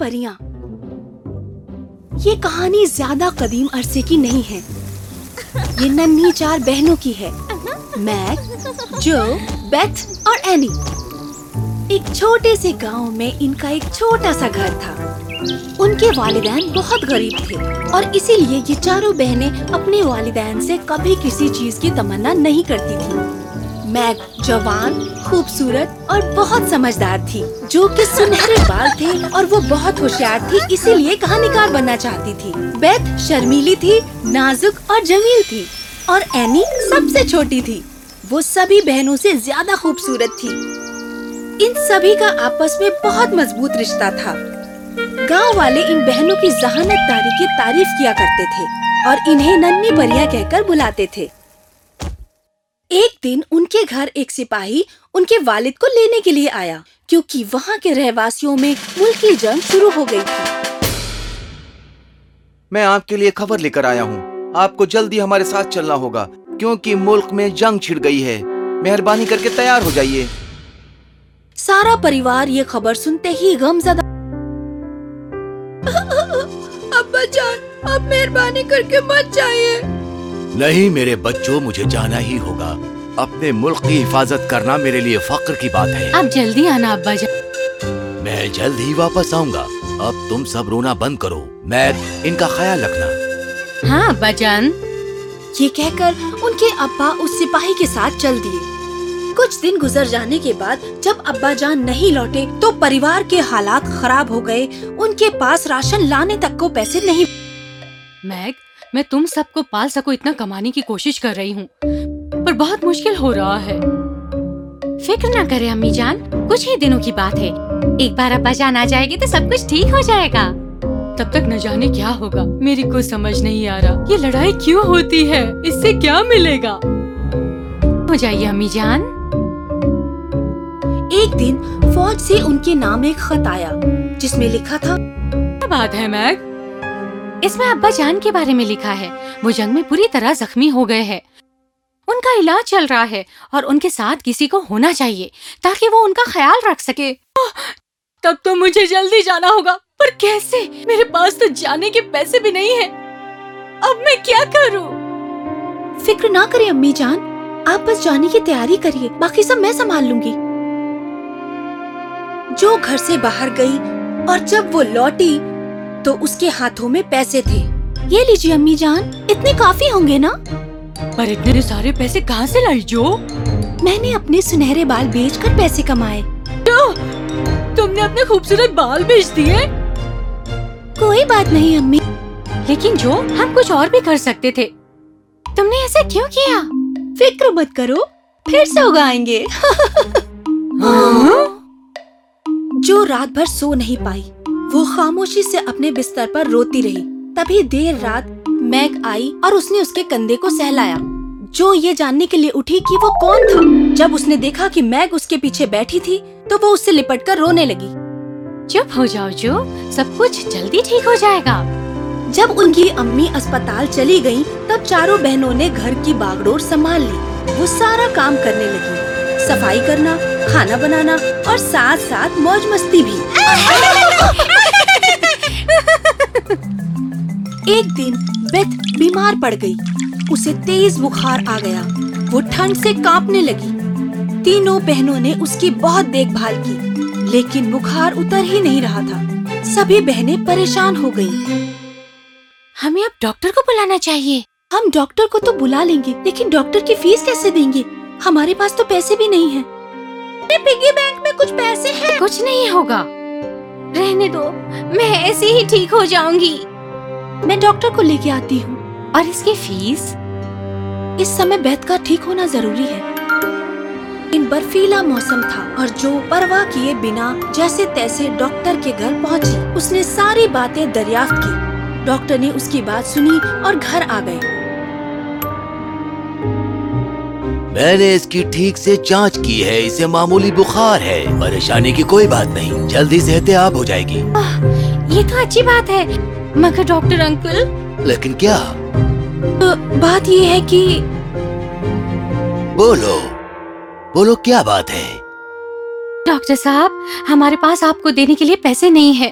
پریاں۔ یہ کہانی زیادہ قدیم عرصے کی نہیں ہے۔ یہ ننھی چار بہنوں کی ہے۔ میک، جو بیتھ اور اینی۔ ایک چھوٹے سے گاؤں میں ان کا ایک چھوٹا سا گھر تھا۔ ان کے والدین بہت غریب تھے اور اسی لیے یہ چاروں بہنیں اپنے والدین سے کبھی کسی چیز کی تمنا نہیں کرتی تھی میگ جوان، خوبصورت اور بہت سمجھدار تھی، جو کہ سنہرے بال تھے اور وہ بہت ہوشیار تھی، اسی لیے کہانیکار بننا چاہتی تھی۔ بیت شرمیلی تھی، نازک اور جمیل تھی اور اینی سب سے چھوٹی تھی۔ وہ سبھی بہنوں سے زیادہ خوبصورت تھی۔ ان سبھی کا آپس میں بہت مضبوط رشتہ تھا۔ گاؤں والے ان بہنوں کی ذہانت داری کی تعریف کیا کرتے تھے اور انہیں ننی پریا کہہ کر بلاتے تھے۔ ایک دن ان کے گھر ایک سپاہی ان کے والد کو لینے کے لیے آیا کیونکہ وہاں کے رہواسیوں میں ملک کی جنگ شروع ہو گئی تھی۔ میں آپ کے لیے خبر لے کر آیا ہوں۔ آپ کو جلدی ہمارے ساتھ چلنا ہوگا کیونکہ ملک میں جنگ چھڑ گئی ہے۔ مہربانی کر کے تیار ہو جائیے۔ سارا پریوار یہ خبر سنتے ہی غم زدہ ابا جان آپ مہربانی کر کے مت جائیے۔ نہیں میرے بچوں مجھے جانا ہی ہوگا۔ اپنے ملک کی حفاظت کرنا میرے لیے فخر کی بات ہے۔ اب جلدی آنا ابا جان۔ میں جلد ہی واپس آؤں گا۔ اب تم سب رونا بند کرو۔ میں ان کا خیال رکھنا۔ ہاں ابا جان۔ یہ کہہ کر ان کے ابا اس سپاہی کے ساتھ چل دیے۔ کچھ دن گزر جانے کے بعد جب ابا جان نہیں لوٹے تو پریوار کے حالات خراب ہو گئے۔ ان کے پاس راشن لانے تک کو پیسے نہیں۔ میگ میں تم سب کو پال سکو اتنا کمانے کی کوشش کر رہی ہوں پر بہت مشکل ہو رہا ہے۔ فکر نہ کرے امی جان کچھ ہی دنوں کی بات ہے۔ ایک بار ابا جان آ جائے گی تو سب کچھ ٹھیک ہو جائے گا۔ تب تک نہ جانے کیا ہوگا۔ میری کوئی سمجھ نہیں آ رہا۔ یہ لڑائی کیوں ہوتی ہے؟ اس سے کیا ملے گا؟ ہو جائیے امی جان۔ ایک دن فوج سے ان کے نام ایک خط آیا جس میں لکھا تھا کیا بات ہے میگ اس میں ابا جان کے بارے میں لکھا ہے۔ وہ جنگ میں پوری طرح زخمی ہو گئے ہیں۔ ان کا علاج چل رہا ہے اور ان کے ساتھ کسی کو ہونا چاہیے تاکہ وہ ان کا خیال رکھ سکے۔ تب تو مجھے جلدی جانا ہوگا۔ پر کیسے؟ میرے پاس تو جانے کے پیسے بھی نہیں ہیں۔ اب میں کیا کروں؟ فکر نہ کرے امی جان۔ آپ بس جانے کی تیاری کریے۔ باقی سب میں سنبھال لوں گی۔ جو گھر سے باہر گئی اور جب وہ لوٹی تو اس کے ہاتھوں میں پیسے تھے۔ یہ لیجیے امی جان اتنے کافی ہوں گے نا؟ پر اتنے سارے پیسے کہاں سے لائی جو؟ میں نے اپنے سنہرے بال بیچ کر پیسے کمائے۔ تم نے اپنے خوبصورت بال بیچ دیے۔ کوئی بات نہیں امی۔ لیکن جو ہم کچھ اور بھی کر سکتے تھے۔ تم نے ایسا کیوں کیا؟ فکر مت کرو پھر سے اگائیں گے۔ جو رات بھر سو نہیں پائی۔ وہ خاموشی سے اپنے بستر پر روتی رہی۔ تبھی دیر رات میگ آئی اور اس نے اس کے کندھے کو سہلایا۔ جو یہ جاننے کے لیے اٹھی کہ وہ کون تھا۔ جب اس نے دیکھا کہ میگ اس کے پیچھے بیٹھی تھی تو وہ اس سے لپٹ کر رونے لگی۔ چپ ہو جاؤ جو سب کچھ جلدی ٹھیک ہو جائے گا۔ جب ان کی امی اسپتال چلی گئیں تب چاروں بہنوں نے گھر کی باغ ڈور سنبھال لی۔ وہ سارا کام کرنے لگی۔ صفائی کرنا کھانا بنانا اور ساتھ ساتھ موج مستی بھی۔ ایک دن بیت بیمار پڑ گئی۔ اسے تیز بخار آ گیا۔ وہ ٹھنڈ سے کانپنے لگی۔ تینوں بہنوں نے اس کی بہت دیکھ بھال کی لیکن بخار اتر ہی نہیں رہا تھا۔ سبھی بہنیں پریشان ہو گئی ہمیں اب ڈاکٹر کو بلانا چاہیے۔ ہم ڈاکٹر کو تو بلا لیں گے لیکن ڈاکٹر کی فیس کیسے دیں گے؟ ہمارے پاس تو پیسے بھی نہیں ہیں۔ پگی بینک میں کچھ پیسے ہیں۔ کچھ نہیں ہوگا۔ رہنے دو میں ایسے ہی ٹھیک ہو جاؤں گی۔ میں ڈاکٹر کو لے کے آتی ہوں۔ اور اس کی فیس؟ اس سمے بیت کا ٹھیک ہونا ضروری ہے۔ ان برفیلا موسم تھا اور جو پرواہ کیے بنا جیسے تیسے ڈاکٹر کے گھر پہنچی، اس نے ساری باتیں دریافت کی۔ ڈاکٹر نے اس کی بات سنی اور گھر آ گئے۔ میں نے اس کی ٹھیک سے جانچ کی ہے اسے معمولی بخار ہے۔ پریشانی کی کوئی بات نہیں جلدی صحت یاب ہو جائے گی۔ یہ تو اچھی بات ہے۔ مگر ڈاکٹر انکل۔ لیکن کیا؟ بات یہ ہے کہ بولو۔ بولو کیا بات ہے؟ ڈاکٹر صاحب ہمارے پاس آپ کو دینے کے لیے پیسے نہیں ہے۔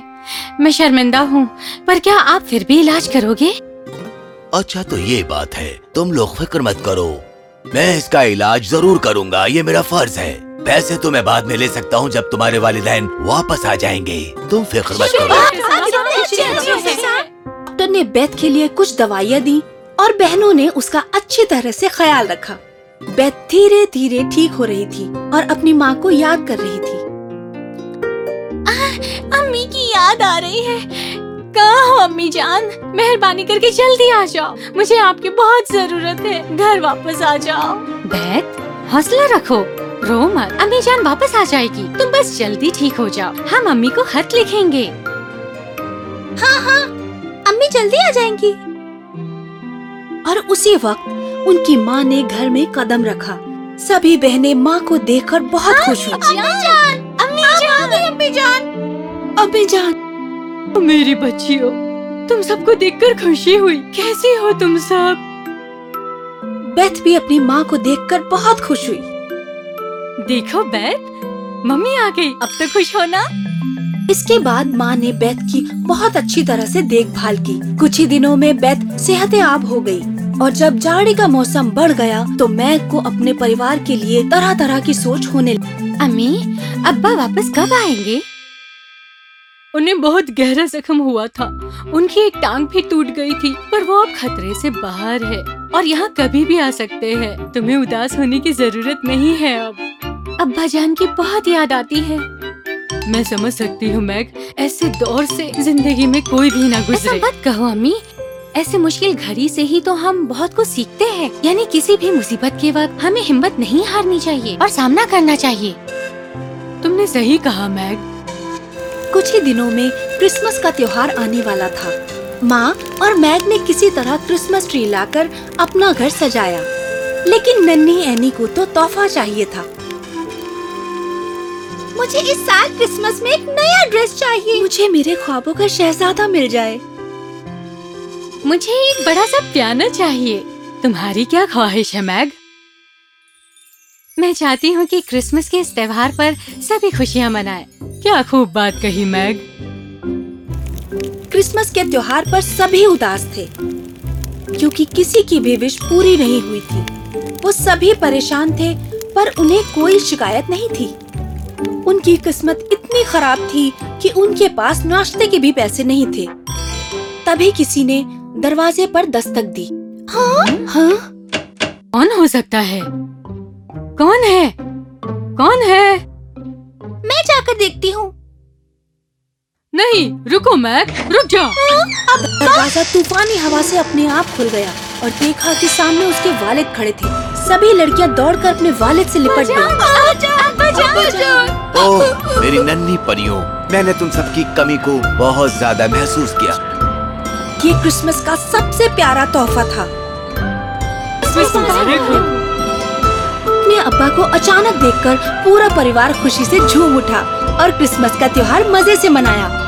میں اس کا علاج ضرور کروں گا یہ میرا فرض ہے۔ پیسے تو میں بعد میں لے سکتا ہوں جب تمہارے والدین واپس آ جائیں گے۔ تم فکر مت کرو۔ ڈاکٹر نے بیت کے لیے کچھ دوائیاں دی اور بہنوں نے اس کا اچھی طرح سے خیال رکھا۔ بیت دھیرے دھیرے ٹھیک ہو رہی تھی اور اپنی ماں کو یاد کر رہی تھی۔ امی کی یاد آ رہی ہے۔ کہاں امی جان؟ مہربانی کر کے جلدی آ جاؤ۔ مجھے آپ کی بہت ضرورت ہے۔ گھر واپس آ جاؤ۔ بیت حوصلہ رکھو۔ رو مت۔ امی جان واپس آ جائے گی۔ تم بس جلدی ٹھیک ہو جاؤ۔ ہم امی کو خط لکھیں گے۔ ہاں ہاں۔ امی جلدی آ جائیں گی۔ اور اسی وقت ان کی ماں نے گھر میں قدم رکھا۔ سبھی بہنیں ماں کو دیکھ کر بہت ہاں، خوش ہوئی امی جان۔ امی جان۔ امی جان۔ میری بچیوں تم سب کو دیکھ کر خوشی ہوئی۔ کیسی ہو تم سب؟ بیتھ بھی اپنی ماں کو دیکھ کر بہت خوش ہوئی۔ دیکھو بیت ممی آ گئی اب تو خوش ہونا۔ اس کے بعد ماں نے بیتھ کی بہت اچھی طرح سے دیکھ بھال کی۔ کچھ ہی دنوں میں بیتھ صحت یاب ہو گئی۔ اور جب جاڑی کا موسم بڑھ گیا تو میں کو اپنے پریوار کے لیے طرح طرح کی سوچ ہونے لگی۔ امی ابا واپس کب آئیں گے؟ انہیں بہت گہرا زخم ہوا تھا۔ ان کی ایک ٹانگ بھی ٹوٹ گئی تھی پر وہ اب خطرے سے باہر ہے۔ اور یہاں کبھی بھی آ سکتے ہیں۔ تمہیں اداس ہونے کی ضرورت نہیں ہے اب۔ ابا جان کی بہت یاد آتی ہے۔ میں سمجھ سکتی ہوں میگ ایسے دور سے زندگی میں کوئی بھی نہ گزرے۔ مت کہو امی۔ ایسے مشکل گھڑی سے ہی تو ہم بہت کچھ سیکھتے ہیں۔ یعنی کسی بھی مصیبت کے وقت ہمیں ہمت نہیں ہارنی چاہیے اور سامنا کرنا چاہیے۔ تم نے صحیح کہا میگ۔ کچھ ہی دنوں میں کرسمس کا تیوہار آنے والا تھا۔ ماں اور میگ نے کسی طرح کرسمس ٹری لا کر اپنا گھر سجایا۔ لیکن ننی اینی کو تو تحفہ چاہیے تھا۔ مجھے اس سال کرسمس میں ایک نیا ڈریس چاہیے۔ مجھے میرے خوابوں کا شہزادہ مل جائے۔ مجھے ایک بڑا سا پیانو چاہیے۔ تمہاری کیا خواہش ہے میگ؟ میں چاہتی ہوں کہ کرسمس کے اس تہوار پر سبھی خوشیاں منائے کیا خوب بات کہی میگ۔ کرسمس کے تیوہار پر سبھی اداس تھے۔ کیونکہ کسی کی بھی وش پوری نہیں ہوئی تھی۔ وہ سبھی پریشان تھے پر انہیں کوئی شکایت نہیں تھی۔ ان کی قسمت اتنی خراب تھی کہ ان کے پاس ناشتے کے بھی پیسے نہیں تھے۔ تبھی کسی نے دروازے پر دستک دی۔ ہاں؟ ہاں؟ کون ہو سکتا ہے؟ کون ہے؟ کون ہے؟ میں جا کر دیکھتی ہوں۔ نہیں رکو میک رک جا۔ دروازہ طوفانی ہوا سے اپنے آپ کھل گیا اور دیکھا کہ سامنے اس کے والد کھڑے تھے۔ سبھی لڑکیاں دوڑ کر اپنے والد سے لپٹ گئی میری ننھی پریوں میں نے تم سب کی کمی کو بہت زیادہ محسوس کیا۔ یہ کرسمس کا سب سے پیارا تحفہ تھا۔ اپنے ابا کو اچانک دیکھ کر پورا پریوار خوشی سے جھوم اٹھا اور کرسمس کا تیوہار مزے سے منایا۔